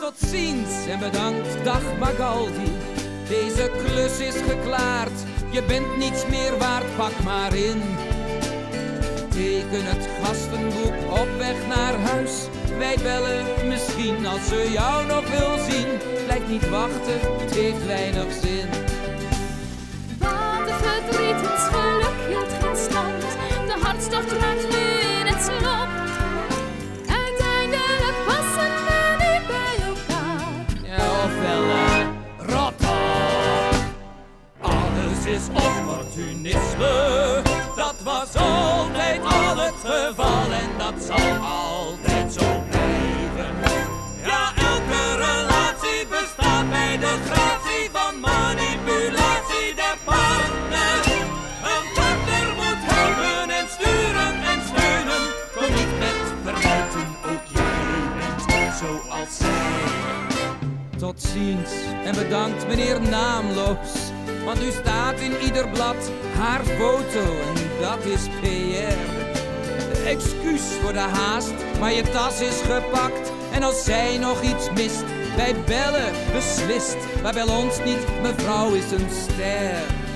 Tot ziens en bedankt, dag Magaldi. Deze klus is geklaard, je bent niets meer waard, pak maar in. Teken het gastenboek op weg naar huis. Wij bellen misschien als ze jou nog wil zien. Blijf niet wachten, het heeft weinig zin. Is opportunisme. Dat was altijd al het geval en dat zal altijd zo blijven. Ja, elke relatie bestaat bij de gratie van manipulatie der partner. Een partner moet helpen en sturen en steunen. Kom niet met verwijten, ook jij bent zoals zij. Tot ziens en bedankt meneer Naamloos. Want u staat in ieder blad haar foto en dat is PR. Excuus voor de haast, maar je tas is gepakt. En als zij nog iets mist, wij bellen beslist. Maar bel ons niet, mevrouw is een ster.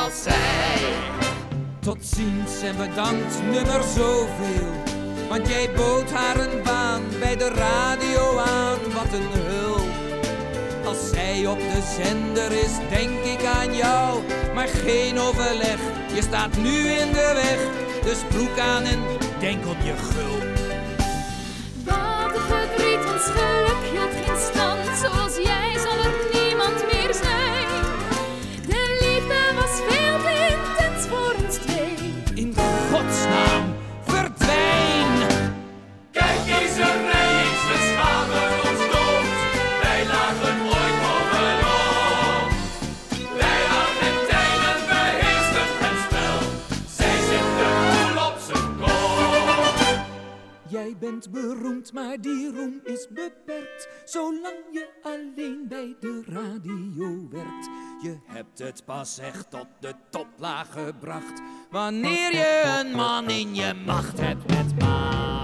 Zoals zij. Tot ziens en bedankt, nummer zoveel. Want jij bood haar een baan bij de radio aan, wat een hulp. Als zij op de zender is, denk ik aan jou. Maar geen overleg, je staat nu in de weg. Dus broek aan en denk op je gulp. Wat een verdriet, ons geluk bent beroemd, maar die roem is beperkt. Zolang je alleen bij de radio werkt. Je hebt het pas echt tot de toplaag gebracht. Wanneer je een man in je macht hebt met macht.